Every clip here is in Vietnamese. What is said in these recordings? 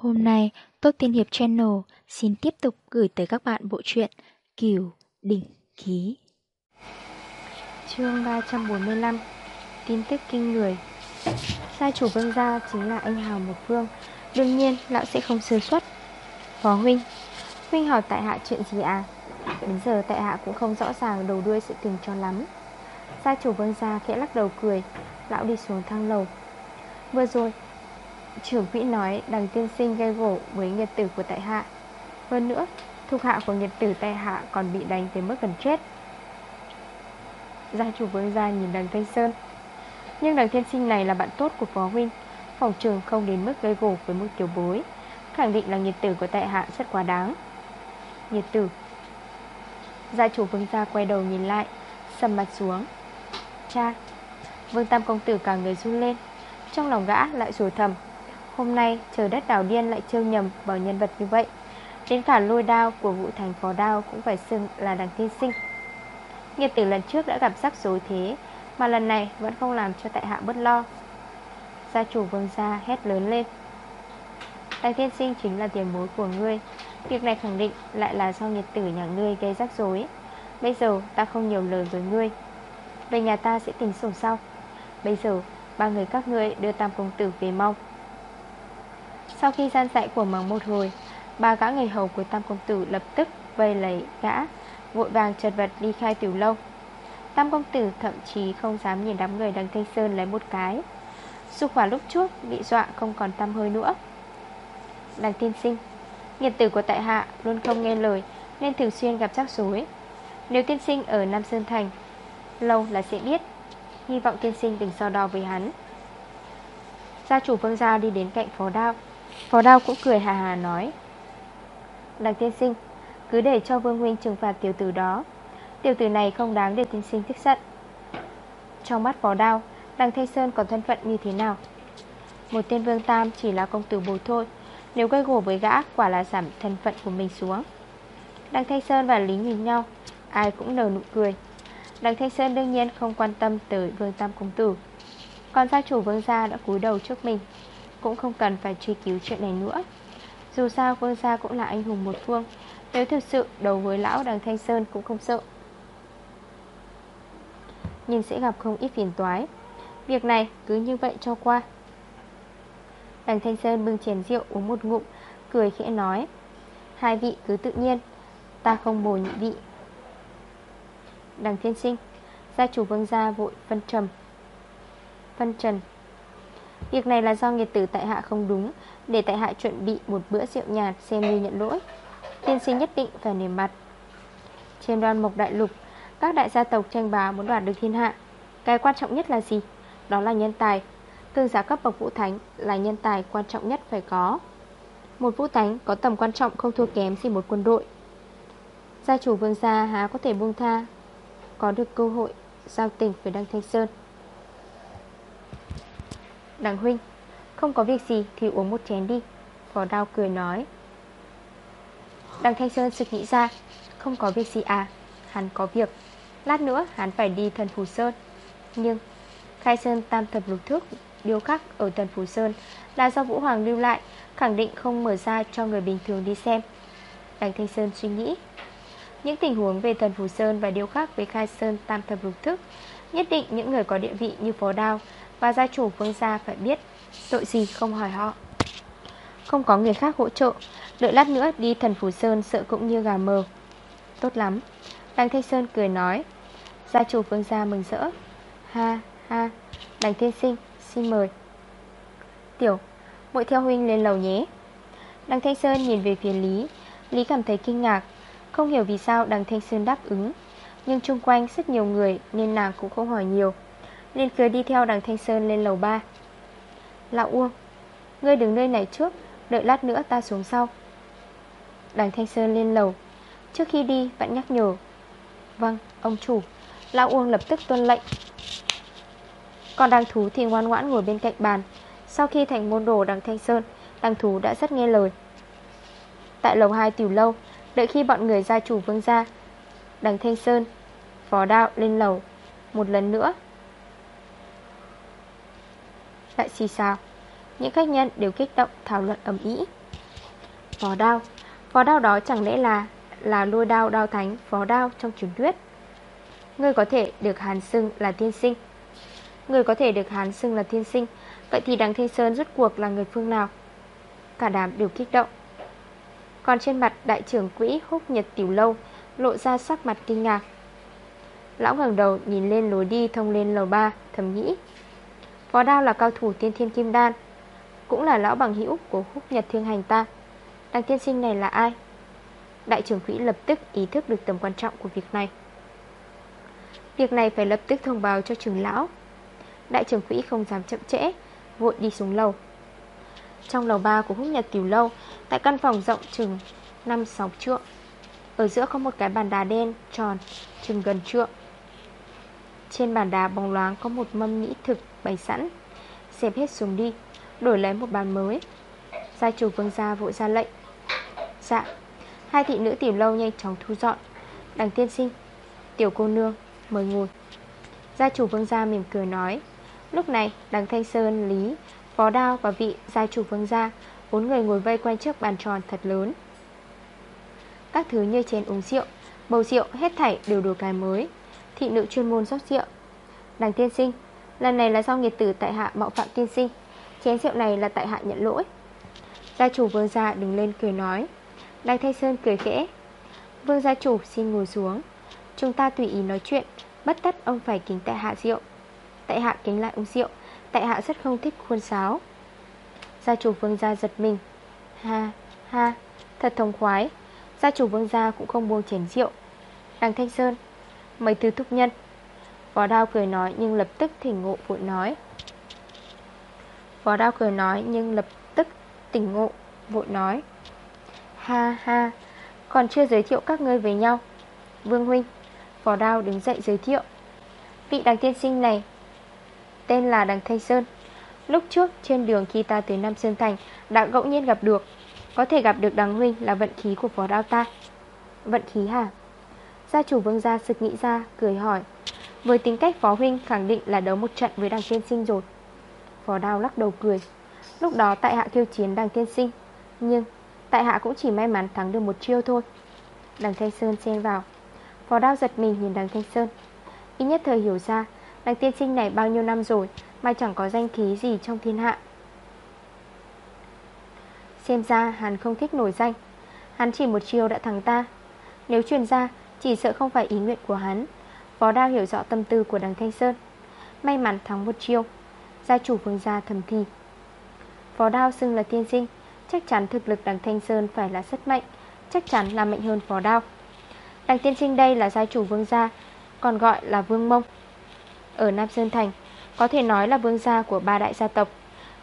Hôm nay, Tốt Tiên Hiệp Channel xin tiếp tục gửi tới các bạn bộ truyện Kiều Đỉnh Ký. Chương 345 Tin tức kinh người. Gia chủ vương gia chính là anh Hào Một phương Đương nhiên lão sẽ không sơ suất. Phó Huynh Huynh hỏi tại hạ chuyện gì à? Đến giờ tại hạ cũng không rõ ràng đầu đuôi sự tình cho lắm. Gia chủ vương gia khẽ lắc đầu cười. Lão đi xuống thang lầu. Vừa rồi Trưởng quỹ nói đằng tiên sinh gây gỗ với nghiệt tử của tại hạ. Hơn nữa, Thuộc hạ của nghiệt tử tại hạ còn bị đánh tới mức gần chết. Gia chủ vương gia nhìn đằng Thanh Sơn. Nhưng đằng tiên sinh này là bạn tốt của phó huynh, Phòng trường không đến mức gây gỗ với một tiểu bối. Khẳng định là nghiệt tử của tại hạ rất quá đáng. Nghiệt tử. Gia chủ vương gia quay đầu nhìn lại, Sầm mặt xuống. Cha, Vương Tam Công Tử cả người run lên. Trong lòng gã lại rủi thầm. Hôm nay, trời đất đảo điên lại trêu nhầm vào nhân vật như vậy. Đến cả lôi đao của vụ thành phó đao cũng phải xưng là đằng tiên sinh. Nghiệt tử lần trước đã gặp rắc rối thế, Mà lần này vẫn không làm cho tại hạ bất lo. Gia chủ vương gia hét lớn lên. Đằng tiên sinh chính là tiền bối của ngươi. Việc này khẳng định lại là do nghiệt tử nhà ngươi gây rắc rối. Bây giờ ta không nhiều lời với ngươi. Về nhà ta sẽ tính sổ sau. Bây giờ, ba người các ngươi đưa tam công tử về mau. Sau khi gian dạy của mắng một hồi, Ba gã người hầu của tam công tử lập tức vây lấy gã, Vội vàng chật vật đi khai tiểu lâu. Tam công tử thậm chí không dám nhìn đám người đằng Thanh Sơn lấy một cái. Xu khỏa lúc trước bị dọa không còn tâm hơi nữa. Đằng tiên sinh Nghiệt tử của tại hạ luôn không nghe lời Nên thường xuyên gặp rắc rối. Nếu tiên sinh ở Nam Sơn Thành, Lâu là sẽ biết. Hy vọng tiên sinh đừng so đo với hắn. Gia chủ vương gia đi đến cạnh phó đao. Phó đao cũng cười hà hà nói. Đằng tiên sinh, Cứ để cho vương huynh trừng phạt tiểu tử đó. Tiểu tử này không đáng để tiên sinh tức giận. Trong mắt phó đao, Đằng Thanh Sơn còn thân phận như thế nào? Một tên vương tam chỉ là công tử bồ thôi Nếu gây gổ với gã, Quả là giảm thân phận của mình xuống. Đằng Thanh Sơn và Lý nhìn nhau, Ai cũng nở nụ cười. Đằng Thanh Sơn đương nhiên không quan tâm tới vương tam công tử. Còn gia chủ vương gia đã cúi đầu trước mình cũng không cần phải truy cứu chuyện này nữa. Dù sao, vương gia cũng là anh hùng một phương. Nếu thực sự đầu với lão đằng Thanh Sơn cũng không sợ. Nhưng sẽ gặp không ít phiền toái. Việc này cứ như vậy cho qua. Đằng Thanh Sơn bưng chén rượu uống một ngụm, Cười khẽ nói, Hai vị cứ tự nhiên, Ta không bồi nhị vị. Đằng thiên sinh, Gia chủ vương gia vội phân trầm, Phân trần Việc này là do nghiệt tử tại hạ không đúng, Để tại hạ chuẩn bị một bữa rượu nhạt Xem như nhận lỗi. Tiên sinh nhất định phải nề mặt. Trên đoan mộc đại lục, Các đại gia tộc tranh bá muốn đoạt được thiên hạ, Cái quan trọng nhất là gì? Đó là nhân tài. Thương giá cấp bậc vũ thánh là nhân tài quan trọng nhất phải có. Một vũ thánh có tầm quan trọng không thua kém gì một quân đội. Gia chủ vương gia há có thể buông tha. Có được cơ hội, giao tình với Đăng Thanh Sơn. Đằng huynh, Không có việc gì thì uống một chén đi. Phó đao cười nói. Đằng Thanh Sơn sực nghĩ ra, Không có việc gì à Hắn có việc. Lát nữa hắn phải đi thần Phù Sơn. Nhưng, Khai Sơn tam thập lục thước, Điêu khắc ở thần Phù Sơn Là do Vũ Hoàng lưu lại, Khẳng định không mở ra cho người bình thường đi xem. Đằng Thanh Sơn suy nghĩ. Những tình huống về thần Phù Sơn Và điêu khắc với Khai Sơn tam thập lục thức Nhất định những người có địa vị như Phó Đao và gia chủ vương gia phải biết Tội gì không hỏi họ. Không có người khác hỗ trợ, Đợi lát nữa đi thần phủ Sơn sợ cũng như gà mờ. Tốt lắm. Đằng Thanh Sơn cười nói, Gia chủ vương gia mừng rỡ. Ha ha Đằng Thiên Sinh, xin mời. Tiểu, Muội theo huynh lên lầu nhé. Đằng Thanh Sơn nhìn về phía Lý. Lý cảm thấy kinh ngạc, Không hiểu vì sao đằng Thanh Sơn đáp ứng. Nhưng chung quanh rất nhiều người Nên nàng cũng không hỏi nhiều. Nên cười đi theo đằng Thanh Sơn lên lầu 3 Lão Uông, Ngươi đứng nơi này trước, Đợi lát nữa ta xuống sau. Đằng Thanh Sơn lên lầu. Trước khi đi vẫn nhắc nhở. Vâng ông chủ. Lão Uông lập tức tuân lệnh. Còn đằng thú thì ngoan ngoãn ngồi bên cạnh bàn. Sau khi thành môn đồ đằng Thanh Sơn, Đằng thú đã rất nghe lời. Tại lầu 2 tiểu lâu, Đợi khi bọn người gia chủ vương ra Đằng Thanh Sơn, Phó đạo lên lầu. Một lần nữa lại xì xào. Những khách nhân đều kích động thảo luận ẩm ý Phó đao. Phó đao đó chẳng lẽ là Là lôi đao đao thánh phó đao trong truyền thuyết? Người có thể được hàn xưng là thiên sinh. Người có thể được hàn xưng là thiên sinh. Vậy thì đằng Thanh Sơn rút cuộc là người phương nào? Cả đám đều kích động. Còn trên mặt đại trưởng quỹ húc nhật tiểu lâu Lộ ra sắc mặt kinh ngạc. Lão ngẩng đầu nhìn lên lối đi thông lên lầu 3 Thầm nghĩ. Phó đao là cao thủ tiên thiên kim đan, Cũng là lão bằng hữu của húc nhật thương hành ta. Đằng tiên sinh này là ai? Đại trưởng quỹ lập tức ý thức được tầm quan trọng của việc này. Việc này phải lập tức thông báo cho trưởng lão. Đại trưởng quỹ không dám chậm trễ, Vội đi xuống lầu. Trong lầu 3 của húc nhật tiểu lâu, Tại căn phòng rộng chừng 5-6 trượng, Ở giữa có một cái bàn đá đen Tròn chừng gần trượng. Trên bàn đá bóng loáng có một mâm mỹ thực bày sẵn. Xếp hết xuống đi. Đổi lấy một bàn mới. Gia chủ vương gia vội ra lệnh. Dạ. Hai thị nữ tiểu lâu nhanh chóng thu dọn. Đằng tiên sinh Tiểu cô nương Mời ngồi. Gia chủ vương gia mỉm cười nói. Lúc này đằng Thanh Sơn, Lý, Phó Đao và vị gia chủ vương gia Bốn người ngồi vây quanh trước bàn tròn thật lớn. Các thứ như chén uống rượu Bầu rượu hết thảy đều đồ cài mới. Thị nữ chuyên môn rót rượu. Đằng tiên sinh Lần này là do nghiệt tử tại hạ mạo phạm tiên sinh. Chén rượu này là tại hạ nhận lỗi. Gia chủ vương gia đứng lên cười nói. Đằng Thanh Sơn cười khẽ. Vương gia chủ xin ngồi xuống. Chúng ta tùy ý nói chuyện. Bất tất ông phải kính tại hạ rượu. Tại hạ kính lại ông rượu. Tại hạ rất không thích khuôn sáo. Gia chủ vương gia giật mình. Ha ha, Thật thông khoái. Gia chủ vương gia cũng không buông chén rượu. Đằng Thanh Sơn, Mấy thứ thúc nhân? Võ đao cười nói, nhưng lập tức thỉnh ngộ vội nói. Võ đao cười nói, nhưng lập tức tỉnh ngộ vội nói. Ha ha, Còn chưa giới thiệu các ngươi với nhau. Vương Huynh, Võ đao đứng dậy giới thiệu. Vị đằng tiên sinh này Tên là đằng Thanh Sơn. Lúc trước trên đường khi ta tới Nam Sơn Thành, Đã ngẫu nhiên gặp được. Có thể gặp được đằng huynh là vận khí của Võ đao ta. Vận khí hả? Gia chủ vương gia sực nghĩ ra, Cười hỏi. Với tính cách phó huynh, khẳng định là đấu một trận với đằng tiên sinh rồi. Phó đao lắc đầu cười. Lúc đó tại hạ thiêu chiến đằng tiên sinh, Nhưng tại hạ cũng chỉ may mắn thắng được một chiêu thôi. Đằng Thanh Sơn xen vào. Phó đao giật mình nhìn đằng Thanh Sơn. Ít nhất thời hiểu ra, Đằng tiên sinh này bao nhiêu năm rồi Mà chẳng có danh khí gì trong thiên hạ. Xem ra hắn không thích nổi danh. Hắn chỉ một chiêu đã thắng ta. Nếu truyền ra, Chỉ sợ không phải ý nguyện của hắn. Phó đao hiểu rõ tâm tư của đằng Thanh Sơn. May mắn thắng một chiêu, Gia chủ vương gia thầm thi Phó đao xưng là tiên sinh, Chắc chắn thực lực đằng Thanh Sơn phải là rất mạnh, Chắc chắn là mạnh hơn phó đao. Đằng tiên sinh đây là gia chủ vương gia, Còn gọi là vương mông. Ở Nam Sơn Thành, Có thể nói là vương gia của ba đại gia tộc,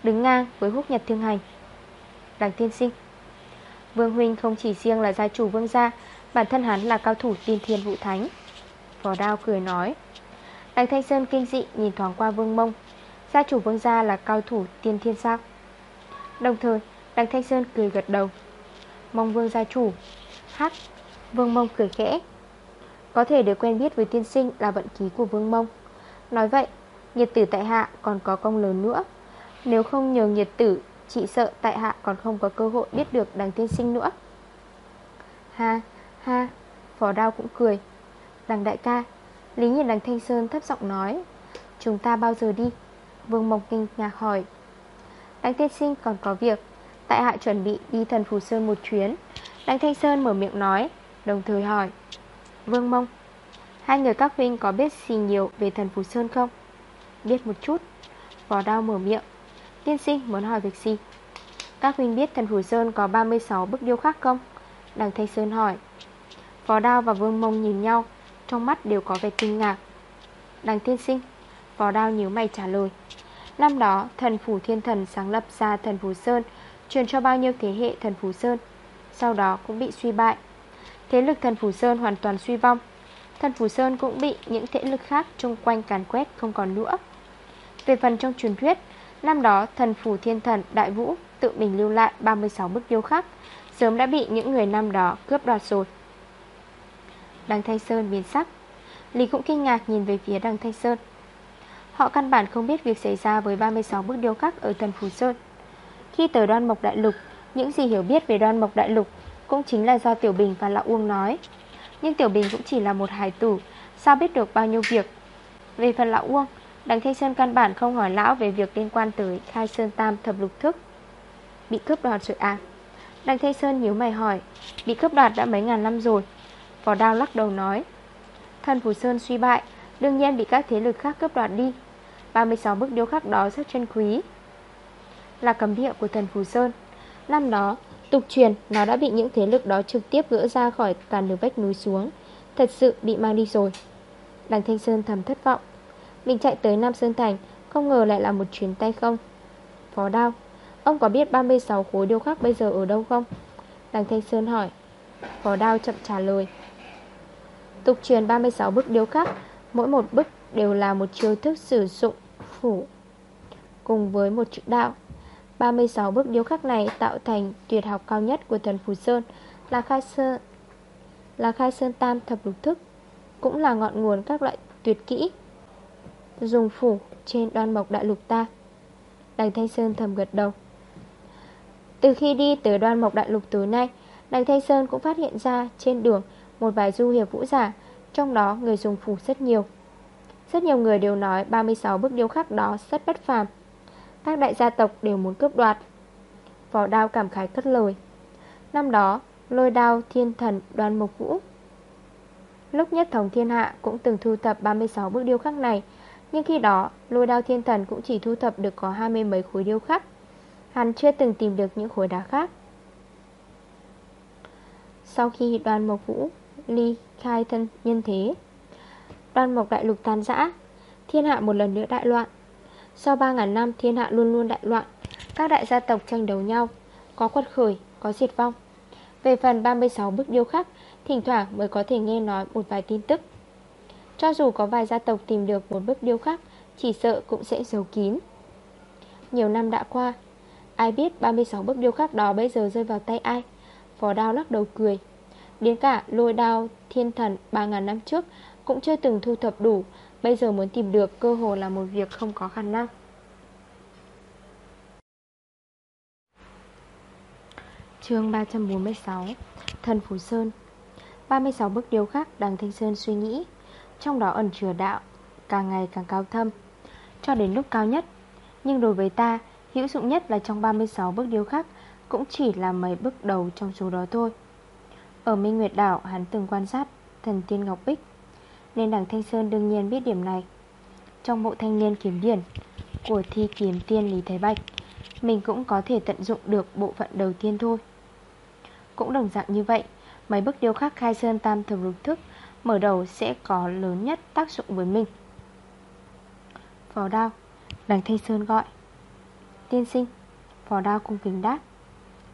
Đứng ngang với húc nhật thương hành. Đằng tiên sinh, Vương Huynh không chỉ riêng là gia chủ vương gia, Bản thân hắn là cao thủ tiên thiên vũ thánh. Phó đao cười nói. Đằng Thanh Sơn kinh dị nhìn thoáng qua vương mông. Gia chủ vương gia là cao thủ tiên thiên sao Đồng thời Đằng Thanh Sơn cười gật đầu. Mong vương gia chủ. Hắc Vương mông cười khẽ. Có thể được quen biết với tiên sinh là vận khí của vương mông. Nói vậy Nhiệt tử tại hạ còn có công lớn nữa. Nếu không nhờ nhiệt tử Chị sợ tại hạ còn không có cơ hội biết được đằng tiên sinh nữa. Ha ha Phó đao cũng cười. Đằng đại ca, Lý nhìn đằng Thanh Sơn thấp giọng nói, Chúng ta bao giờ đi Vương Mộc kinh ngạc hỏi Đằng tiên sinh còn có việc, Tại hạ chuẩn bị đi thần Phù Sơn một chuyến Đằng Thanh Sơn mở miệng nói, Đồng thời hỏi, Vương Mông, Hai người các huynh có biết gì nhiều về thần Phù Sơn không? Biết một chút Phó đao mở miệng, Tiên sinh muốn hỏi việc gì? Các huynh biết thần Phù Sơn có 36 bức điêu khắc không? Đằng Thanh Sơn hỏi Phó đao và Vương Mông nhìn nhau trong mắt đều có vẻ kinh ngạc. Đằng tiên sinh Phó đao nhíu mày trả lời. Năm đó, thần Phủ Thiên Thần sáng lập ra thần Phủ Sơn, Truyền cho bao nhiêu thế hệ thần Phủ Sơn, Sau đó cũng bị suy bại. Thế lực thần Phủ Sơn hoàn toàn suy vong. Thần Phủ Sơn cũng bị những thế lực khác xung quanh càn quét không còn nữa. Về phần trong truyền thuyết, Năm đó thần Phủ Thiên Thần Đại Vũ tự mình lưu lại 36 bức điêu khắc, Sớm đã bị những người năm đó cướp đoạt rồi. Đằng Thanh Sơn biến sắc. Lý cũng kinh ngạc nhìn về phía đằng Thanh Sơn. Họ căn bản không biết việc xảy ra với 36 bức điêu khắc ở thần Phú Sơn. Khi tới đoan mộc đại lục, Những gì hiểu biết về đoan mộc đại lục Cũng chính là do Tiểu Bình và Lão Uông nói. Nhưng Tiểu Bình cũng chỉ là một hài tử, Sao biết được bao nhiêu việc? Về phần Lão Uông, Đằng Thanh Sơn căn bản không hỏi Lão về việc liên quan tới Khai Sơn Tam thập lục thức. Bị cướp đoạt rồi à? Đằng Thanh Sơn nhíu mày hỏi, Bị cướp đoạt đã mấy ngàn năm rồi Vỏ đao lắc đầu nói, Thần phù Sơn suy bại, Đương nhiên bị các thế lực khác cướp đoạt đi. 36 bức điêu khắc đó rất chân quý. Là cấm địa của thần Phù Sơn. Năm đó, Tục truyền, nó đã bị những thế lực đó trực tiếp gỡ ra khỏi càn đường vách núi xuống. Thật sự bị mang đi rồi. Đằng Thanh Sơn thầm thất vọng. Mình chạy tới Nam Sơn Thành, Không ngờ lại là một chuyến tay không. Phó đao, Ông có biết 36 khối điêu khắc bây giờ ở đâu không? Đằng Thanh Sơn hỏi. Phó đao chậm trả lời. Tục truyền 36 bức điêu khắc. Mỗi một bức đều là một chiêu thức sử dụng phủ Cùng với một chữ đạo. 36 bức điêu khắc này tạo thành tuyệt học cao nhất của thần Phù Sơn, Là khai sơn, Là khai sơn tam thập lục thức, Cũng là ngọn nguồn các loại tuyệt kỹ Dùng phủ trên đoan mộc đại lục ta. Đằng Thanh Sơn thầm gật đầu. Từ khi đi từ đoan mộc đại lục tối nay Đằng Thanh Sơn cũng phát hiện ra trên đường một vài du hiệp vũ giả, Trong đó người dùng phủ rất nhiều. Rất nhiều người đều nói 36 bức điêu khắc đó rất bất phàm. Các đại gia tộc đều muốn cướp đoạt. Vỏ đao cảm khái cất lời. Năm đó, Lôi đao, thiên thần, đoan mục vũ. Lúc nhất thống thiên hạ cũng từng thu thập 36 bức điêu khắc này, Nhưng khi đó, lôi đao, thiên thần cũng chỉ thu thập được có hai mươi mấy khối điêu khắc. Hắn chưa từng tìm được những khối đá khác. Sau khi đoàn mộc vũ ly khai thân nhân thế. Đoan mộc đại lục tan rã Thiên hạ một lần nữa đại loạn. Sau 3.000 năm thiên hạ luôn luôn đại loạn. Các đại gia tộc tranh đấu nhau Có quật khởi, có diệt vong. Về phần 36 bức điêu khắc Thỉnh thoảng mới có thể nghe nói một vài tin tức. Cho dù có vài gia tộc tìm được một bức điêu khắc Chỉ sợ cũng sẽ giấu kín. Nhiều năm đã qua Ai biết 36 bức điêu khắc đó bây giờ rơi vào tay ai? Phó đao lắc đầu cười. Đến cả lôi đao thiên thần 3.000 năm trước Cũng chưa từng thu thập đủ. Bây giờ muốn tìm được cơ hồ là một việc không có khả năng. Chương 346 Thần Phú Sơn. 36 bức điêu khắc đằng Thanh Sơn suy nghĩ. Trong đó ẩn chứa đạo, Càng ngày càng cao thâm. Cho đến lúc cao nhất, Nhưng đối với ta, Hữu dụng nhất là trong 36 bức điêu khắc Cũng chỉ là mấy bức đầu trong số đó thôi. Ở Minh Nguyệt Đảo, Hắn từng quan sát thần tiên Ngọc Bích, Nên đằng Thanh Sơn đương nhiên biết điểm này. Trong bộ thanh niên kiếm điển Của thi kiếm tiên Lý Thái Bạch, Mình cũng có thể tận dụng được bộ phận đầu tiên thôi. Cũng đồng dạng như vậy, Mấy bức điêu khắc khai sơn tam thập lục thức Mở đầu sẽ có lớn nhất tác dụng với mình. Phó đao Đằng Thanh Sơn gọi. Tiên sinh Phó đao cung kính đáp.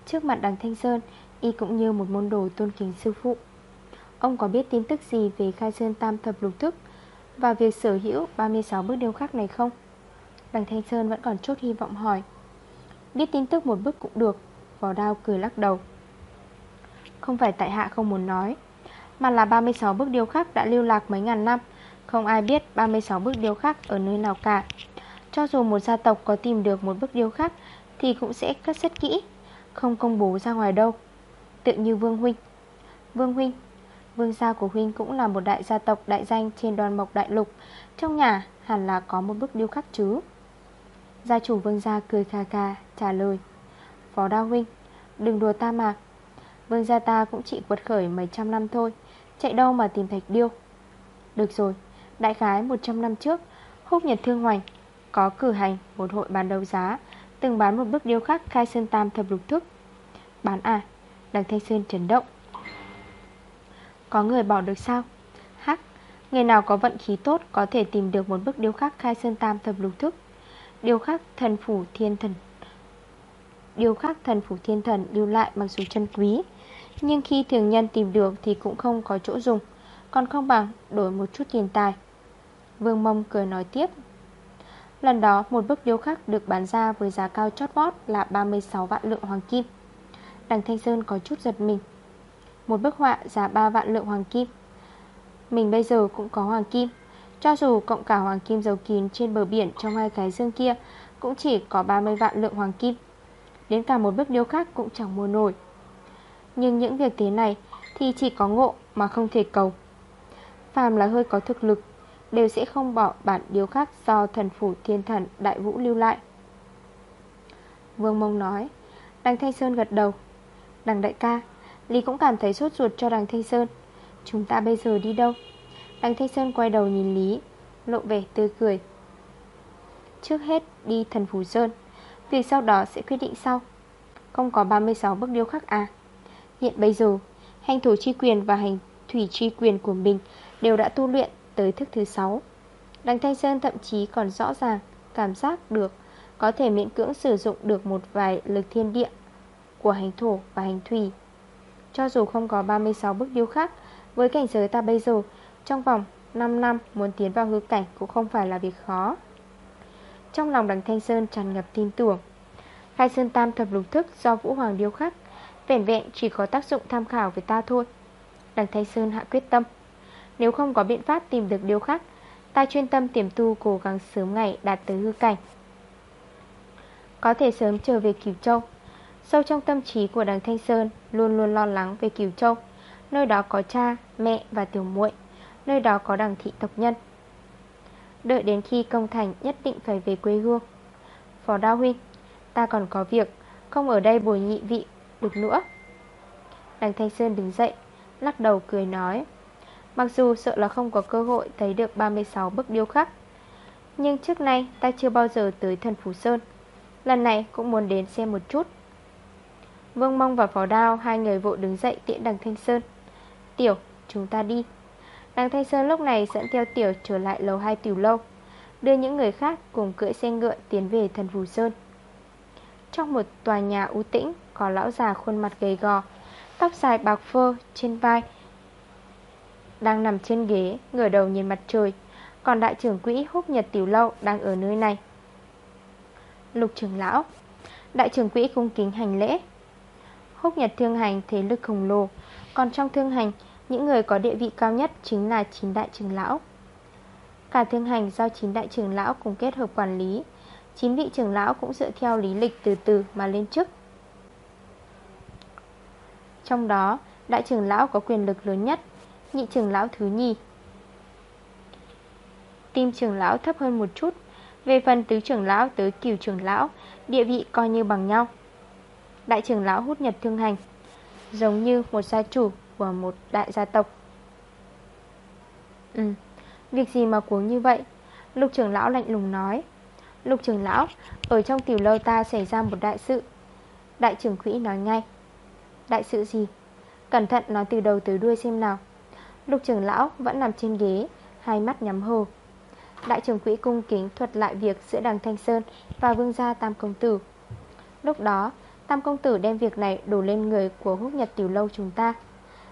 Trước mặt đằng Thanh Sơn Y cũng như một môn đồ tôn kính sư phụ. Ông có biết tin tức gì về khai sơn tam thập lục thức Và việc sở hữu 36 bức điêu khắc này không? Đằng Thanh Sơn vẫn còn chốt hy vọng hỏi. Biết tin tức một bức cũng được Vỏ đao cười lắc đầu. Không phải tại hạ không muốn nói, Mà là 36 bức điêu khắc đã lưu lạc mấy ngàn năm. Không ai biết 36 bức điêu khắc ở nơi nào cả. Cho dù một gia tộc có tìm được một bức điêu khắc Thì cũng sẽ cất rất kỹ, Không công bố ra ngoài đâu. Tự như Vương Huynh. Vương Huynh, Vương gia của Huynh cũng là một đại gia tộc đại danh trên đoàn mộc đại lục. Trong nhà, hẳn là có một bức điêu khắc chứ? Gia chủ Vương gia cười kha kha, trả lời, Phó Đao Huynh, Đừng đùa ta mà. Vương gia ta cũng chỉ quật khởi mấy trăm năm thôi, Chạy đâu mà tìm thạch điêu? Được rồi, Đại khái 100 năm trước, Húc Nhật Thương Hoành có cử hành một hội bán đấu giá, Từng bán một bức điêu khắc khai sơn tam thập lục thức. Bán à? Đằng Thanh Sơn chấn động. Có người bỏ được sao? Hắc Người nào có vận khí tốt có thể tìm được một bức điêu khắc khai sơn tam thập lục thức. Điêu khắc thần phủ thiên thần. Điêu khắc thần phủ thiên thần lưu lại mặc dù chân quý, Nhưng khi thường nhân tìm được thì cũng không có chỗ dùng, Còn không bằng đổi một chút tiền tài. Vương Mông cười nói tiếp. Lần đó một bức điêu khắc được bán ra với giá cao chót vót là 36 vạn lượng hoàng kim. Đằng Thanh Sơn có chút giật mình. Một bức họa giá 3 vạn lượng hoàng kim. Mình bây giờ cũng có hoàng kim. Cho dù cộng cả hoàng kim dầu kín trên bờ biển trong hai cái dương kia, Cũng chỉ có 30 vạn lượng hoàng kim. Đến cả một bức điêu khác cũng chẳng mua nổi. Nhưng những việc thế này Thì chỉ có ngộ mà không thể cầu. Phàm là hơi có thực lực, Đều sẽ không bỏ bản điêu khắc Do thần phủ thiên thần đại vũ lưu lại. Vương Mông nói. Đăng Thanh Sơn gật đầu. Đằng đại ca. Lý cũng cảm thấy sốt ruột cho đằng Thanh Sơn. Chúng ta bây giờ đi đâu? Đằng Thanh Sơn quay đầu nhìn Lý, Lộ vẻ tươi cười. Trước hết đi thần phù Sơn Việc sau đó sẽ quyết định sau. Không có 36 bước điêu khắc à? Hiện bây giờ, Hành thủ chi quyền và hành thủy chi quyền của mình Đều đã tu luyện tới thức thứ 6 Đằng Thanh Sơn thậm chí còn rõ ràng Cảm giác được Có thể miễn cưỡng sử dụng được một vài lực thiên địa. Của hành thổ và hành thủy. Cho dù không có 36 bước điêu khắc, Với cảnh giới ta bây giờ, Trong vòng 5 năm muốn tiến vào hư cảnh Cũng không phải là việc khó. Trong lòng đằng Thanh Sơn tràn ngập tin tưởng, Khai Sơn Tam thập lục thức do Vũ Hoàng điêu khắc, Vẻn vẹn chỉ có tác dụng tham khảo với ta thôi. Đằng Thanh Sơn hạ quyết tâm, Nếu không có biện pháp tìm được điêu khắc, Ta chuyên tâm tiềm tu cố gắng sớm ngày đạt tới hư cảnh. Có thể sớm trở về Kiều Châu Sâu trong tâm trí của đằng Thanh Sơn Luôn luôn lo lắng về Kiều Châu. Nơi đó có cha, mẹ và tiểu muội. Nơi đó có đằng thị tộc nhân. Đợi đến khi công thành nhất định phải về quê hương. Phó Đao Huynh Ta còn có việc. Không ở đây bồi nhị vị được nữa. Đằng Thanh Sơn đứng dậy Lắc đầu cười nói. Mặc dù sợ là không có cơ hội thấy được 36 bức điêu khắc Nhưng trước nay ta chưa bao giờ tới thần Phú Sơn. Lần này cũng muốn đến xem một chút. Vương Mông và Phó Đao, Hai người vội đứng dậy tiện đằng Thanh Sơn. Tiểu, chúng ta đi. Đằng Thanh Sơn lúc này dẫn theo Tiểu trở lại lầu 2 tiểu lâu, Đưa những người khác cùng cưỡi xe ngựa tiến về thần Phù Sơn. Trong một tòa nhà u tĩnh, Có lão già khuôn mặt gầy gò, Tóc dài bạc phơ trên vai Đang nằm trên ghế, Ngửa đầu nhìn mặt trời. Còn đại trưởng quỹ húc nhật tiểu lâu Đang ở nơi này. Lục trưởng lão. Đại trưởng quỹ cung kính hành lễ. Húc nhật thương hành thế lực khổng lồ. Còn trong thương hành những người có địa vị cao nhất chính là chín đại trưởng lão. Cả thương hành do chín đại trưởng lão cùng kết hợp quản lý. Chín vị trưởng lão cũng dựa theo lý lịch từ từ mà lên chức. Trong đó, đại trưởng lão có quyền lực lớn nhất Nhị trưởng lão thứ nhì. Tim trưởng lão thấp hơn một chút. Về phần tứ trưởng lão tới cửu trưởng lão Địa vị coi như bằng nhau. Đại trưởng lão hút nhật thương hành Giống như một gia chủ của một đại gia tộc. Ừ, việc gì mà cuống như vậy? Lục trưởng lão lạnh lùng nói. Lục trưởng lão Ở trong tiểu lâu ta xảy ra một đại sự. Đại trưởng quỹ nói ngay. Đại sự gì? Cẩn thận nói từ đầu tới đuôi xem nào. Lục trưởng lão vẫn nằm trên ghế Hai mắt nhắm hồ. Đại trưởng quỹ cung kính thuật lại việc giữa đằng Thanh Sơn Và vương gia Tam Công Tử. Lúc đó Tam Công Tử đem việc này đổ lên người của húc nhật tiểu lâu chúng ta.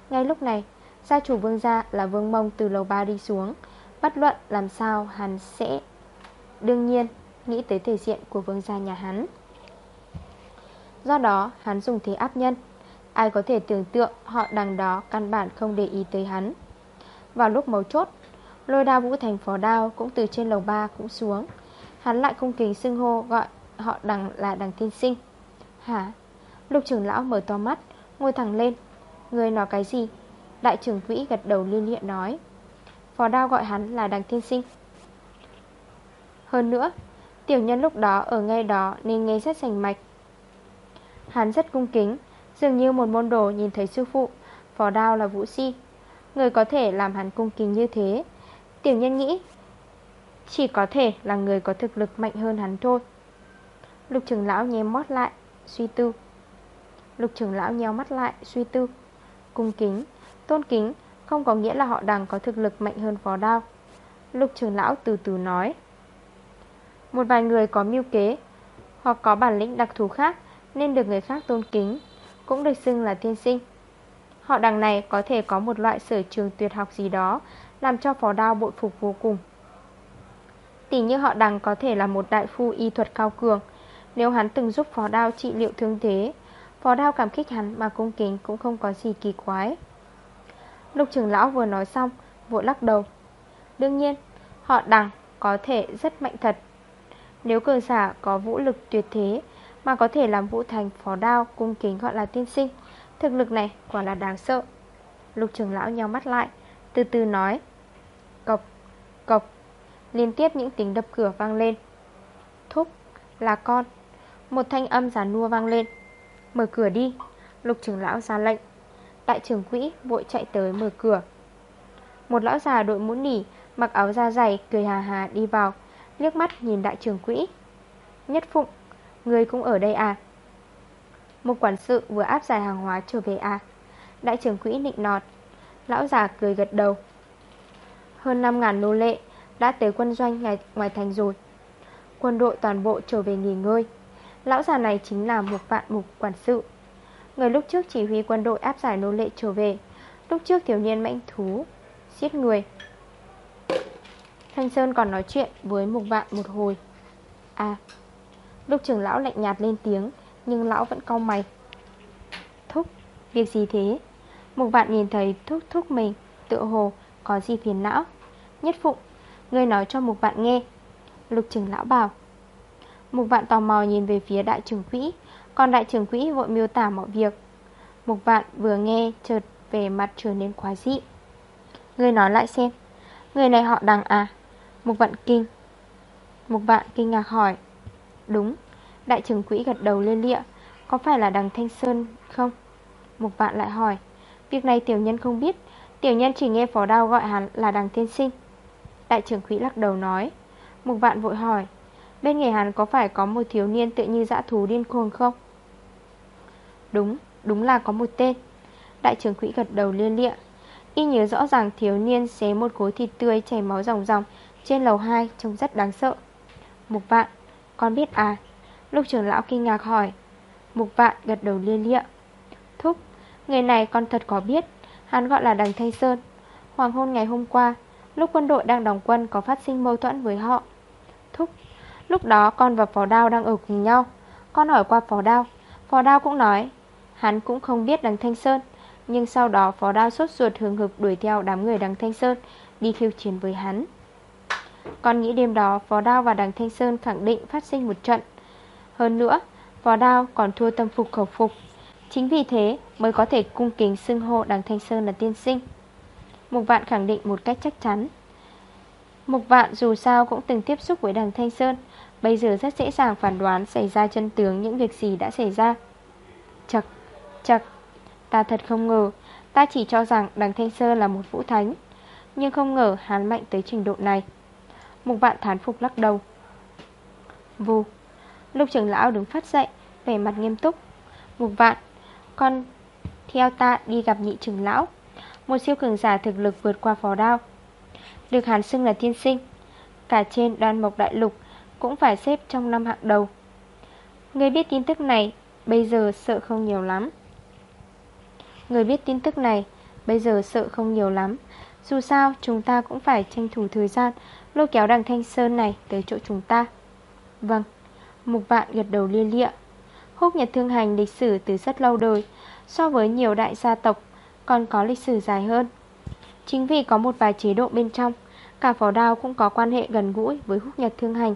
Ngay lúc này, Gia chủ vương gia là vương mông từ lầu ba đi xuống Bắt luận làm sao hắn sẽ Đương nhiên Nghĩ tới thể diện của vương gia nhà hắn. Do đó, hắn dùng thế áp nhân. Ai có thể tưởng tượng họ đằng đó căn bản không để ý tới hắn. Vào lúc mấu chốt, Lôi đao vũ thành phó đao cũng từ trên lầu ba cũng xuống. Hắn lại không kính xưng hô gọi họ đằng là đằng thiên sinh. Hả? Lục trưởng lão mở to mắt, Ngồi thẳng lên. Người nói cái gì? Đại trưởng quỹ gật đầu liên liện nói. Phó đao gọi hắn là đằng thiên sinh. Hơn nữa, Tiểu nhân lúc đó ở ngay đó Nên nghe rất sành mạch. Hắn rất cung kính, Dường như một môn đồ nhìn thấy sư phụ Phó đao là vũ si. Người có thể làm hắn cung kính như thế. Tiểu nhân nghĩ, Chỉ có thể là người có thực lực mạnh hơn hắn thôi. Lục trưởng lão nhé mót lại. Suy tư. Lục trưởng lão nheo mắt lại, suy tư. Cung kính, Tôn kính, không có nghĩa là họ đằng có thực lực mạnh hơn phó đao. Lục trưởng lão từ từ nói. Một vài người có mưu kế, Hoặc có bản lĩnh đặc thù khác, Nên được người khác tôn kính, Cũng được xưng là tiên sinh. Họ đằng này có thể có một loại sở trường tuyệt học gì đó, Làm cho phó đao bội phục vô cùng. Tỷ như họ đằng có thể là một đại phu y thuật cao cường nếu hắn từng giúp phó đao trị liệu thương thế Phó đao cảm kích hắn mà cung kính cũng không có gì kỳ quái. Lục trưởng lão vừa nói xong Vội lắc đầu. Đương nhiên họ đằng có thể rất mạnh thật. Nếu cường giả có vũ lực tuyệt thế Mà có thể làm Vũ Thành phó đao Cung kính gọi là tiên sinh Thực lực này quả là đáng sợ. Lục trưởng lão nhau mắt lại Từ từ nói. Cộc, cộc Liên tiếp những tiếng đập cửa vang lên. Thúc, là con. Một thanh âm giả nua vang lên. Mở cửa đi. Lục trưởng lão ra lệnh. Đại trưởng quỹ vội chạy tới mở cửa. Một lão già đội mũ nỉ Mặc áo da dày cười hà hà đi vào Liếc mắt nhìn đại trưởng quỹ. Nhất phụng Người cũng ở đây à? Một quản sự vừa áp giải hàng hóa trở về à? Đại trưởng quỹ nịnh nọt. Lão già cười gật đầu. Hơn 5.000 nô lệ Đã tới quân doanh ngoài, ngoài thành rồi. Quân đội toàn bộ trở về nghỉ ngơi. Lão già này chính là một vạn mục quản sự. Người lúc trước chỉ huy quân đội áp giải nô lệ trở về Lúc trước thiếu niên mãnh thú Giết người. Thanh Sơn còn nói chuyện với mục vạn một hồi. À Lúc trưởng lão lạnh nhạt lên tiếng Nhưng lão vẫn cau mày. Thúc, việc gì thế? Mục vạn nhìn thấy thúc thúc mình Tự hồ có gì phiền não. Nhất phụng, người nói cho mục vạn nghe. Lục trưởng lão bảo một vạn tò mò nhìn về phía đại trưởng quỹ. Còn đại trưởng quỹ vội miêu tả mọi việc. Một vạn vừa nghe, chợt về mặt trở nên quá dị. Người nói lại xem. Người này họ đằng à? Một vạn kinh. Một vạn kinh ngạc hỏi. Đúng. Đại trưởng quỹ gật đầu lên lịa. Có phải là đằng Thanh Sơn không? Một vạn lại hỏi. Việc này tiểu nhân không biết. Tiểu nhân chỉ nghe phó đao gọi hắn là đằng tiên sinh. Đại trưởng quỹ lắc đầu nói. Một vạn vội hỏi. Bên người hắn có phải có một thiếu niên tự như dã thú điên cuồng không? Đúng, đúng là có một tên. Đại trưởng quỹ gật đầu liên lịa. Y nhớ rõ ràng thiếu niên xé một khối thịt tươi chảy máu ròng ròng Trên lầu 2 trông rất đáng sợ. Mục vạn Con biết à? Lúc trưởng lão kinh ngạc hỏi. Mục vạn gật đầu liên lịa. Thúc Người này con thật có biết. Hắn gọi là đằng Thanh Sơn. Hoàng hôn ngày hôm qua Lúc quân đội đang đóng quân có phát sinh mâu thuẫn với họ. Thúc Lúc đó con và phó đao đang ở cùng nhau. Con hỏi qua phó đao. Phó đao cũng nói, Hắn cũng không biết đằng Thanh Sơn. Nhưng sau đó phó đao sốt ruột hừng hực đuổi theo đám người đằng Thanh Sơn, Đi khiêu chiến với hắn. Con nghĩ đêm đó phó đao và đằng Thanh Sơn khẳng định phát sinh một trận. Hơn nữa Phó đao còn thua tâm phục khẩu phục. Chính vì thế mới có thể cung kính xưng hô đằng Thanh Sơn là tiên sinh. Mục vạn khẳng định một cách chắc chắn Mục vạn dù sao cũng từng tiếp xúc với đằng Thanh Sơn. Bây giờ rất dễ dàng phản đoán xảy ra chân tướng những việc gì đã xảy ra. Chật, chật Ta thật không ngờ Ta chỉ cho rằng đằng Thanh Sơn là một vũ thánh. Nhưng không ngờ hắn mạnh tới trình độ này. Mục vạn thán phục lắc đầu. Vù Lục trưởng lão đứng phát dậy Vẻ mặt nghiêm túc. Mục vạn Con theo ta đi gặp nhị trưởng lão. Một siêu cường giả thực lực vượt qua phó đao. Được hàn xưng là tiên sinh. Cả trên đoàn mộc đại lục Cũng phải xếp trong năm hạng đầu. Người biết tin tức này Bây giờ sợ không nhiều lắm. Người biết tin tức này Bây giờ sợ không nhiều lắm. Dù sao, chúng ta cũng phải tranh thủ thời gian Lôi kéo đằng Thanh Sơn này tới chỗ chúng ta. Vâng Mục vạn gật đầu lia lịa. Húc Nhật Thương Hành lịch sử từ rất lâu đời, So với nhiều đại gia tộc, Còn có lịch sử dài hơn. Chính vì có một vài chế độ bên trong, Cả phó đao cũng có quan hệ gần gũi với Húc Nhật Thương Hành.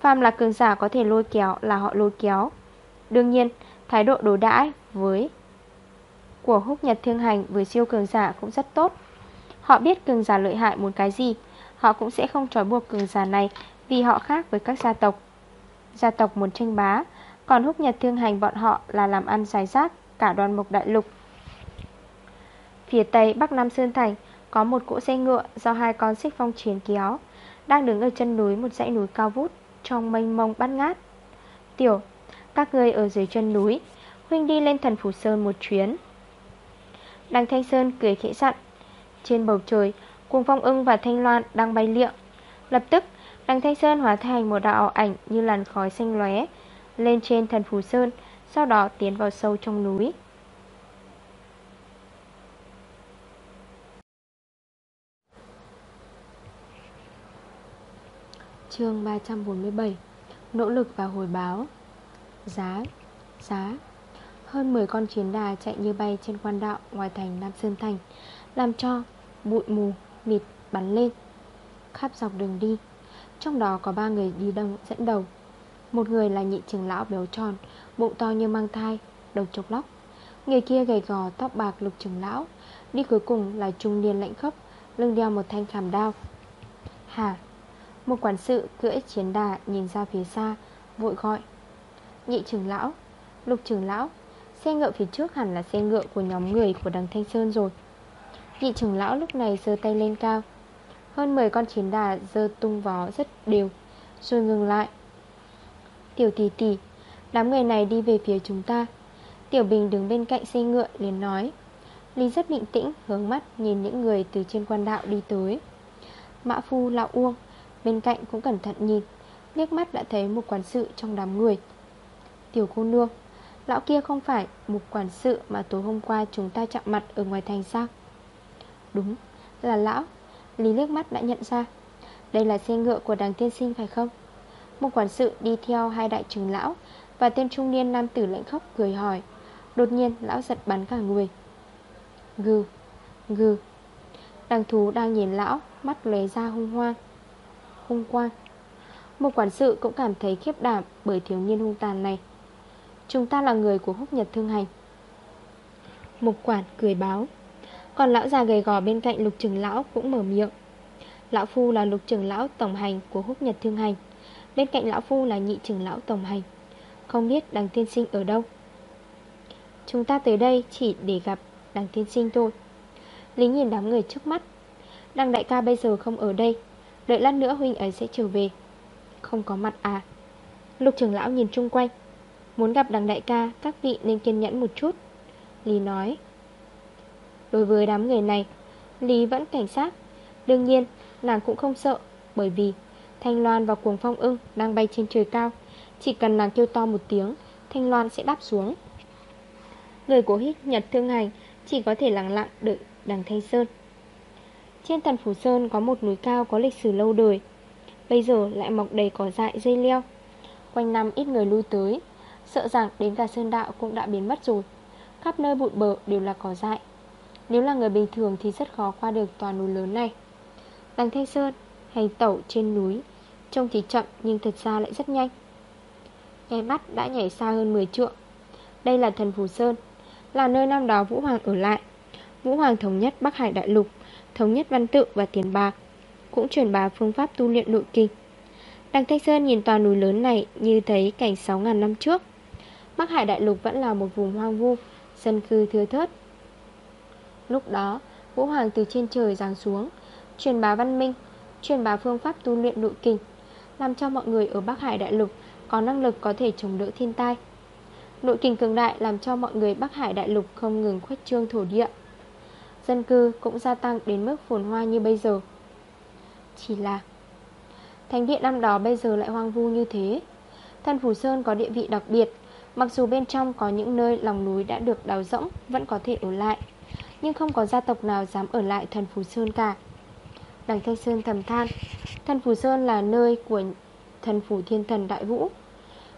Phàm là cường giả có thể lôi kéo là họ lôi kéo. Đương nhiên, Thái độ đối đãi với Của Húc Nhật Thương Hành với siêu cường giả cũng rất tốt. Họ biết cường giả lợi hại muốn cái gì, Họ cũng sẽ không trói buộc cường giả này Vì họ khác với các gia tộc. Gia tộc muốn tranh bá, Còn húc nhật thương hành bọn họ là làm ăn dài rác Cả đoàn mục đại lục. Phía tây Bắc Nam Sơn Thành có một cỗ xe ngựa do hai con xích phong chiến kéo Đang đứng ở chân núi Một dãy núi cao vút Trong mênh mông bát ngát. Tiểu, các người ở dưới chân núi Huynh đi lên thần Phủ Sơn một chuyến. Đằng Thanh Sơn cười khẽ dặn Trên bầu trời Cuồng Phong ưng và Thanh Loan đang bay liệng Lập tức Đằng Thanh Sơn hóa thành một đạo ảnh như làn khói xanh lóe Lên trên thần phủ Sơn Sau đó tiến vào sâu trong núi. Chương 347 Nỗ lực và hồi báo. Giá Giá. Hơn 10 con chiến đà chạy như bay trên quan đạo ngoài thành Nam Sơn Thành, Làm cho bụi mù, mịt bắn lên, Khắp dọc đường đi. Trong đó có ba người đi đông dẫn đầu. Một người là nhị trưởng lão béo tròn, Bụng to như mang thai, Đầu chọc lóc. Người kia gầy gò, tóc bạc lục trưởng lão, Đi cuối cùng là trung niên lạnh khốc, Lưng đeo một thanh khảm đao. Hà một quản sự cưỡi chiến đà nhìn ra phía xa, Vội gọi. Nhị trưởng lão, Lục trưởng lão, Xe ngựa phía trước hẳn là xe ngựa của nhóm người của đằng Thanh Sơn rồi. Nhị trưởng lão lúc này giơ tay lên cao. Hơn 10 con chiến đà dơ tung vó rất đều, Rồi ngừng lại. Tiểu tỷ tỷ, Đám người này đi về phía chúng ta. Tiểu Bình đứng bên cạnh xe ngựa liền nói. Lý rất bình tĩnh, hướng mắt nhìn những người từ trên quan đạo đi tới. Mã Phu, Lão Uông Bên cạnh cũng cẩn thận nhìn, Liếc mắt đã thấy một quản sự trong đám người. Tiểu cô nương, Lão kia không phải một quản sự mà tối hôm qua chúng ta chạm mặt ở ngoài thành sao? Đúng, là lão. Lý liếc mắt đã nhận ra, Đây là xe ngựa của đàng tiên sinh phải không? Một quản sự đi theo hai đại trưởng lão Và tên trung niên nam tử lạnh khóc cười hỏi. Đột nhiên, lão giật bắn cả người. Gừ Gừ. Đằng thú đang nhìn lão, Mắt lóe ra hung hoang hôm qua, Một quản sự cũng cảm thấy khiếp đảm Bởi thiếu niên hung tàn này. Chúng ta là người của húc nhật thương hành. Một quản cười báo. Còn lão già gầy gò bên cạnh lục trưởng lão cũng mở miệng. Lão Phu là lục trưởng lão tổng hành của húc nhật thương hành. Bên cạnh lão Phu là nhị trưởng lão tổng hành. Không biết đằng tiên sinh ở đâu? Chúng ta tới đây chỉ để gặp đằng tiên sinh thôi. Lý nhìn đám người trước mắt. Đằng đại ca bây giờ không ở đây. Đợi lát nữa huynh ấy sẽ trở về. Không có mặt à. Lục trưởng lão nhìn chung quanh. Muốn gặp đằng đại ca, Các vị nên kiên nhẫn một chút. Lý nói. Đối với đám người này, Lý vẫn cảnh sát. Đương nhiên, nàng cũng không sợ, Bởi vì Thanh Loan và cuồng phong ưng đang bay trên trời cao. Chỉ cần nàng kêu to một tiếng, Thanh Loan sẽ đáp xuống. Người của hít Nhật Thương Hành Chỉ có thể lặng lặng đợi đằng Thanh Sơn. Trên tần Phủ Sơn có một núi cao có lịch sử lâu đời. Bây giờ lại mọc đầy cỏ dại dây leo. Quanh năm ít người lui tới, Sợ rằng đến cả sơn đạo cũng đã biến mất rồi. Khắp nơi bụi bờ đều là cỏ dại. Nếu là người bình thường thì rất khó qua được toàn núi lớn này. Đằng Thanh Sơn hành tẩu trên núi, Trông thì chậm nhưng thật ra lại rất nhanh. Nghe mắt đã nhảy xa hơn 10 trượng. Đây là thần Phù Sơn, Là nơi năm đó Vũ Hoàng ở lại. Vũ Hoàng thống nhất Bắc Hải Đại Lục. Thống nhất văn tự và tiền bạc, Cũng truyền bá phương pháp tu luyện nội kinh. Đằng Thanh Sơn nhìn toàn núi lớn này Như thấy cảnh 6.000 năm trước. Bắc Hải Đại Lục vẫn là một vùng hoang vu, Dân cư thưa thớt. Lúc đó, Vũ Hoàng từ trên trời giáng xuống, Truyền bá văn minh, Truyền bá phương pháp tu luyện nội kinh, Làm cho mọi người ở Bắc Hải Đại Lục Có năng lực có thể chống đỡ thiên tai. Nội kinh cường đại làm cho mọi người Bắc Hải Đại Lục không ngừng khuếch trương thổ địa. Dân cư cũng gia tăng đến mức phồn hoa như bây giờ. Chỉ là Thánh điện năm đó bây giờ lại hoang vu như thế. Thần Phủ Sơn có địa vị đặc biệt, Mặc dù bên trong có những nơi lòng núi đã được đào rỗng, Vẫn có thể ở lại, Nhưng không có gia tộc nào dám ở lại thần Phù Sơn cả. Đằng Thanh Sơn thầm than, Thần Phù Sơn là nơi của thần Phủ Thiên Thần Đại Vũ.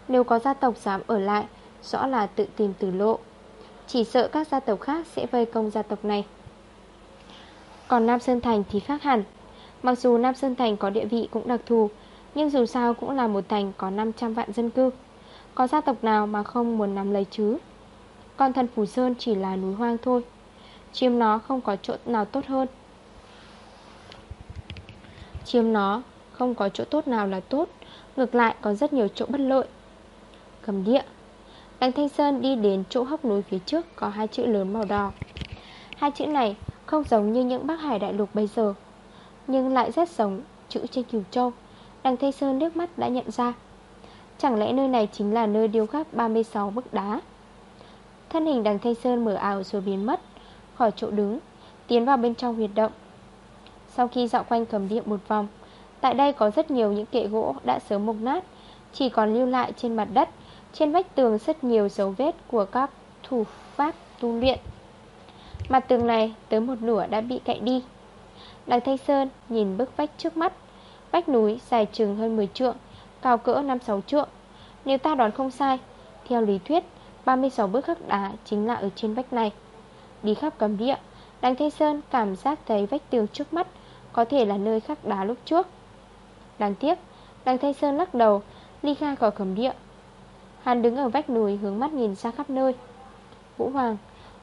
Nếu có gia tộc dám ở lại, Rõ là tự tìm tử lộ. Chỉ sợ các gia tộc khác sẽ vây công gia tộc này. Còn Nam Sơn Thành thì khác hẳn. Mặc dù Nam Sơn Thành có địa vị cũng đặc thù, Nhưng dù sao cũng là một thành có 500 vạn dân cư. Có gia tộc nào mà không muốn nắm lấy chứ? Còn thần Phủ Sơn chỉ là núi hoang thôi. Chiêm nó không có chỗ nào tốt hơn. Chiêm nó không có chỗ tốt nào là tốt, Ngược lại có rất nhiều chỗ bất lợi. Cầm địa. Đằng Thanh Sơn đi đến chỗ hốc núi phía trước Có hai chữ lớn màu đỏ. Hai chữ này không giống như những bác hải đại lục bây giờ, Nhưng lại rất giống chữ trên cửu châu, Đằng Thanh Sơn nước mắt đã nhận ra. Chẳng lẽ nơi này chính là nơi điêu khắc 36 bức đá? Thân hình đằng Thanh Sơn mở ảo rồi biến mất, Khỏi chỗ đứng, Tiến vào bên trong huyệt động. Sau khi dạo quanh cầm điện một vòng, Tại đây có rất nhiều những kệ gỗ đã sớm mục nát, Chỉ còn lưu lại trên mặt đất, Trên vách tường rất nhiều dấu vết của các thủ pháp tu luyện. Mặt tường này tới một nửa đã bị cậy đi. Đằng Thanh Sơn nhìn bức vách trước mắt. Vách núi dài chừng hơn 10 trượng, Cao cỡ 5-6 trượng. Nếu ta đoán không sai, Theo lý thuyết 36 bước khắc đá chính là ở trên vách này. Đi khắp cầm địa, Đằng Thanh Sơn cảm giác thấy vách tường trước mắt Có thể là nơi khắc đá lúc trước. Đáng tiếc, Đằng Thanh Sơn lắc đầu, Ly khai khỏi cấm địa. Hắn đứng ở vách núi hướng mắt nhìn ra khắp nơi. Vũ Hoàng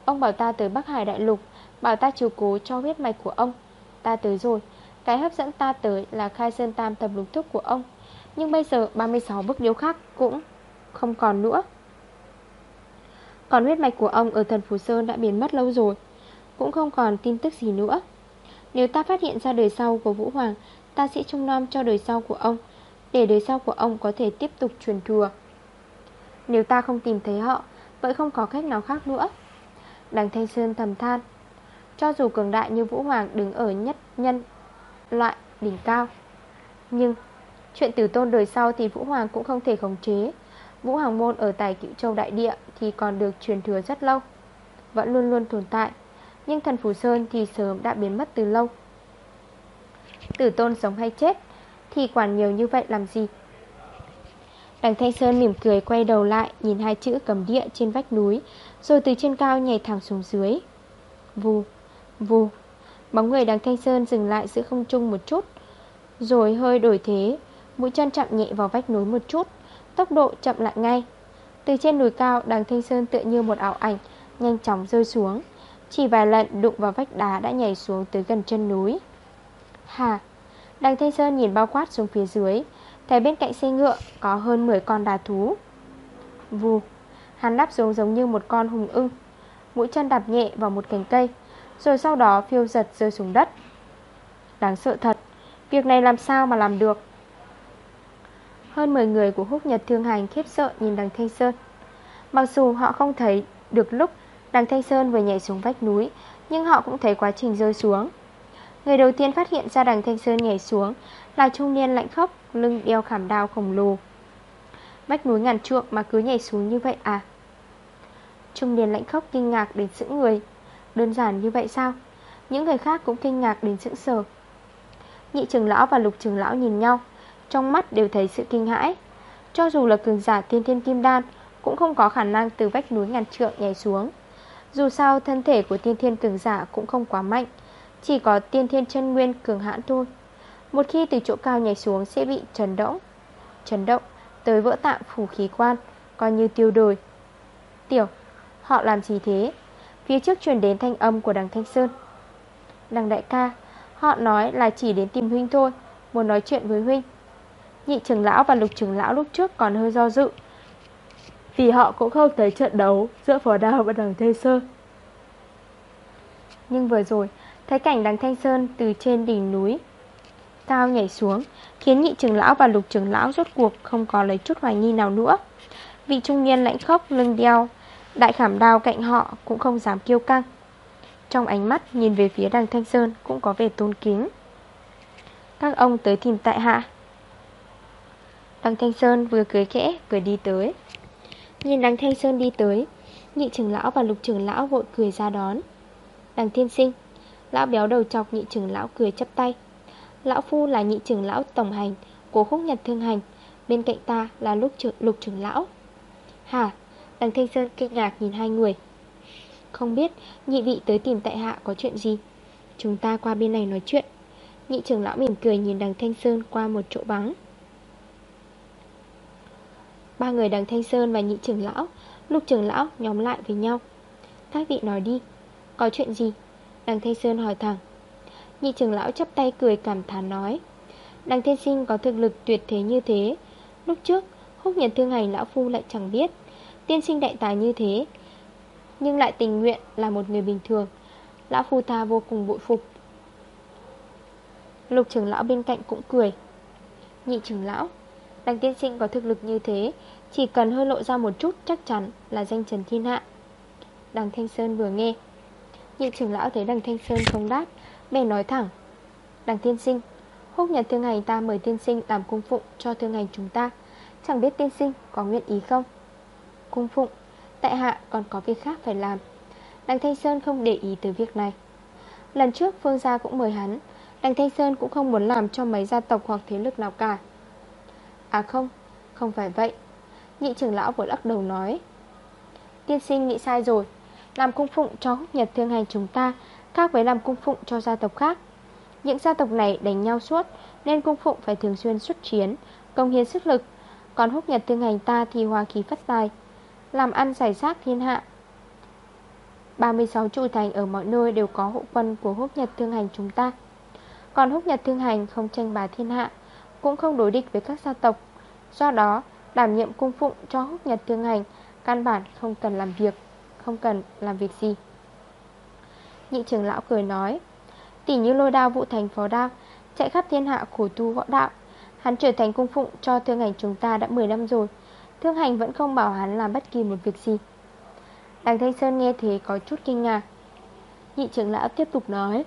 Ông bảo ta tới Bắc Hải Đại Lục. Bảo ta chiều cố cho huyết mạch của ông. Ta tới rồi. Cái hấp dẫn ta tới là khai sơn tam thập lục thúc của ông. Nhưng bây giờ 36 bức điếu khác cũng không còn nữa. Còn huyết mạch của ông ở thần Phú Sơn đã biến mất lâu rồi. Cũng không còn tin tức gì nữa. Nếu ta phát hiện ra đời sau của Vũ Hoàng, Ta sẽ trông nom cho đời sau của ông, Để đời sau của ông có thể tiếp tục truyền thừa. Nếu ta không tìm thấy họ, Vậy không có cách nào khác nữa. Đằng Thanh Sơn thầm than. Cho dù cường đại như Vũ Hoàng đứng ở nhất nhân loại đỉnh cao, Nhưng Chuyện tử tôn đời sau thì Vũ Hoàng cũng không thể khống chế. Vũ Hoàng Môn ở tài cựu châu đại địa Thì còn được truyền thừa rất lâu, Vẫn luôn luôn tồn tại. Nhưng thần phù Sơn thì sớm đã biến mất từ lâu. Tử tôn sống hay chết Thì quản nhiều như vậy làm gì? Đằng Thanh Sơn mỉm cười quay đầu lại, Nhìn hai chữ cầm địa trên vách núi. Rồi từ trên cao nhảy thẳng xuống dưới. Vù, vù. Bóng người đằng Thanh Sơn dừng lại giữa không trung một chút. Rồi hơi đổi thế. Mũi chân chạm nhẹ vào vách núi một chút. Tốc độ chậm lại ngay. Từ trên núi cao đằng Thanh Sơn tựa như một ảo ảnh Nhanh chóng rơi xuống. Chỉ vài lần đụng vào vách đá đã nhảy xuống tới gần chân núi. Hà. Đằng Thanh Sơn nhìn bao quát xuống phía dưới. Thấy bên cạnh xe ngựa có hơn 10 con đà thú. Vù. Hắn đáp xuống giống như một con hùng ưng. Mũi chân đạp nhẹ vào một cành cây, Rồi sau đó phiêu giật rơi xuống đất. Đáng sợ thật, Việc này làm sao mà làm được? Hơn 10 người của húc nhật thương hành khiếp sợ nhìn đằng Thanh Sơn. Mặc dù họ không thấy được lúc đằng Thanh Sơn vừa nhảy xuống vách núi, Nhưng họ cũng thấy quá trình rơi xuống. Người đầu tiên phát hiện ra đằng Thanh Sơn nhảy xuống Là trung niên lạnh khốc, Lưng đeo khảm đao khổng lồ. Vách núi ngàn trượng mà cứ nhảy xuống như vậy à? Trung niên lạnh khóc kinh ngạc đến sững người. Đơn giản như vậy sao? Những người khác cũng kinh ngạc đến sững sờ. Nhị trưởng lão và lục trưởng lão nhìn nhau, Trong mắt đều thấy sự kinh hãi. Cho dù là cường giả tiên thiên kim đan, Cũng không có khả năng từ vách núi ngàn trượng nhảy xuống. Dù sao, thân thể của tiên thiên cường giả cũng không quá mạnh, Chỉ có tiên thiên chân nguyên cường hãn thôi. Một khi từ chỗ cao nhảy xuống sẽ bị trần động. Trần động? Tới vỡ tạng phủ khí quan, Coi như tiêu đời Tiểu, Họ làm gì thế? Phía trước truyền đến thanh âm của đằng Thanh Sơn. Đằng đại ca, Họ nói là chỉ đến tìm huynh thôi, Muốn nói chuyện với huynh. Nhị trưởng lão và lục trưởng lão lúc trước còn hơi do dự, Vì họ cũng không thấy trận đấu Giữa phó đao và đằng Thanh Sơn. Nhưng vừa rồi, Thấy cảnh đằng Thanh Sơn từ trên đỉnh núi Cao nhảy xuống, Khiến nhị trưởng lão và lục trưởng lão rốt cuộc Không có lấy chút hoài nghi nào nữa. Vị trung niên lãnh khốc lưng đeo, Đại khảm đao cạnh họ cũng không dám kiêu căng. Trong ánh mắt nhìn về phía đằng Thanh Sơn Cũng có vẻ tôn kính. Các ông tới tìm tại hạ. Đằng Thanh Sơn vừa cười khẽ, vừa đi tới. Nhìn đằng Thanh Sơn đi tới, Nhị trưởng lão và lục trưởng lão vội cười ra đón. Đằng thiên sinh, Lão béo đầu chọc nhị trưởng lão cười chấp tay. Lão phu là nhị trưởng lão tổng hành Của khúc nhật thương hành Bên cạnh ta là lúc trưởng, lục trưởng lão. Hả Đằng Thanh Sơn kinh ngạc nhìn hai người. Không biết nhị vị tới tìm tại hạ có chuyện gì? Chúng ta qua bên này nói chuyện. Nhị trưởng lão mỉm cười nhìn đằng Thanh Sơn qua một chỗ vắng. Ba người đằng Thanh Sơn và nhị trưởng lão Lục trưởng lão nhóm lại với nhau. Các vị nói đi Có chuyện gì? Đằng Thanh Sơn hỏi thẳng. Nhị trưởng lão chắp tay cười cảm thán nói, Đằng thiên Sinh có thực lực tuyệt thế như thế. Lúc trước Húc nhận thương hành lão phu lại chẳng biết Tiên sinh đại tài như thế, Nhưng lại tình nguyện là một người bình thường. Lão phu ta vô cùng bội phục. Lục trưởng lão bên cạnh cũng cười, Nhị trưởng lão, Đằng tiên sinh có thực lực như thế, Chỉ cần hơi lộ ra một chút chắc chắn là danh trần thiên hạ. Đằng Thanh Sơn vừa nghe, Nhị trưởng lão thấy đằng Thanh Sơn không đáp Bèn nói thẳng Đằng tiên sinh Húc nhật thương hành ta mời tiên sinh làm cung phụng cho thương hành chúng ta. Chẳng biết tiên sinh có nguyện ý không? Cung phụng Tại hạ còn có việc khác phải làm. Đằng Thanh Sơn không để ý tới việc này. Lần trước Phương Gia cũng mời hắn Đằng Thanh Sơn cũng không muốn làm cho mấy gia tộc hoặc thế lực nào cả. À không, không phải vậy. Nhị trưởng lão vừa lắc đầu nói Tiên sinh nghĩ sai rồi. Làm cung phụng cho húc nhật thương hành chúng ta Khác với làm cung phụng cho gia tộc khác. Những gia tộc này đánh nhau suốt, Nên cung phụng phải thường xuyên xuất chiến, Công hiến sức lực. Còn húc nhật thương hành ta thì hòa khí phát tài, Làm ăn giải rác thiên hạ. 36 trụ thành ở mọi nơi đều có hộ quân của húc nhật thương hành chúng ta. Còn húc nhật thương hành không tranh bá thiên hạ, Cũng không đối địch với các gia tộc. Do đó, đảm nhiệm cung phụng cho húc nhật thương hành Căn bản không cần làm việc, Không cần làm việc gì. Nhị trưởng lão cười nói Tỷ như lôi đao vụ thành phó đao, Chạy khắp thiên hạ khổ tu võ đạo. Hắn trở thành cung phụng cho thương hành chúng ta đã 10 năm rồi. Thương hành vẫn không bảo hắn làm bất kỳ một việc gì. Đằng Thanh Sơn nghe thế có chút kinh ngạc. Nhị trưởng lão tiếp tục nói,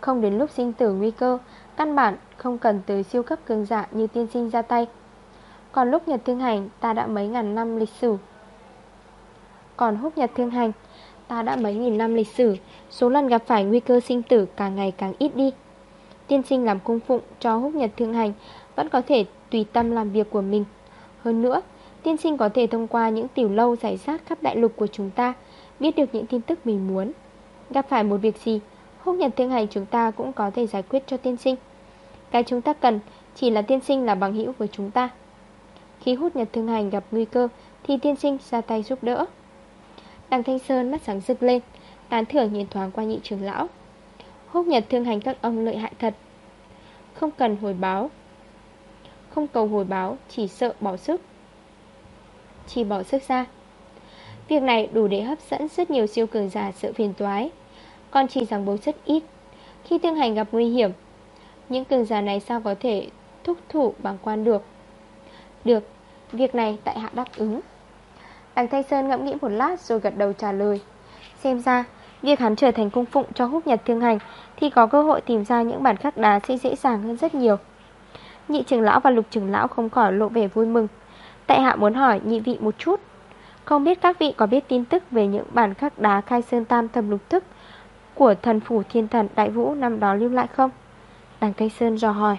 Không đến lúc sinh tử nguy cơ, Căn bản không cần tới siêu cấp cường giả như tiên sinh ra tay. Còn lúc Nhật Thương Hành, ta đã mấy ngàn năm lịch sử còn húc Nhật Thương Hành. Ta đã mấy nghìn năm lịch sử, Số lần gặp phải nguy cơ sinh tử càng ngày càng ít đi. Tiên sinh làm cung phụng cho húc Nhật Thương Hành, Vẫn có thể tùy tâm làm việc của mình. Hơn nữa, Tiên sinh có thể thông qua những tiểu lâu giải sát khắp đại lục của chúng ta, Biết được những tin tức mình muốn. Gặp phải một việc gì, Húc Nhật Thương Hành chúng ta cũng có thể giải quyết cho tiên sinh. Cái chúng ta cần Chỉ là tiên sinh là bằng hữu với chúng ta. Khi hút Nhật Thương Hành gặp nguy cơ, Thì tiên sinh ra tay giúp đỡ. Đằng Thanh Sơn mắt sáng rực lên, Tán thưởng nhìn thoáng qua nhị trưởng lão. Húc Nhật Thương Hành các ông lợi hại thật. Không cần hồi báo. Không cầu hồi báo, Chỉ sợ bỏ sức. Chỉ bỏ sức ra. Việc này đủ để hấp dẫn rất nhiều siêu cường giả sợ phiền toái. Còn chỉ rằng bố rất ít. Khi thương hành gặp nguy hiểm, Những cường giả này sao có thể thúc thủ bằng quan được? Được, Việc này tại hạ đáp ứng. Đằng Thanh Sơn ngẫm nghĩ một lát rồi gật đầu trả lời. Xem ra, Việc hắn trở thành cung phụng cho húc nhật thương hành Thì có cơ hội tìm ra những bản khắc đá sẽ dễ dàng hơn rất nhiều. Nhị trưởng lão và lục trưởng lão không khỏi lộ vẻ vui mừng. Tại hạ muốn hỏi nhị vị một chút. Không biết các vị có biết tin tức về những bản khắc đá khai sơn tam thầm lục thức Của thần phủ thiên thần đại vũ năm đó lưu lại không? Đằng Thanh Sơn dò hỏi.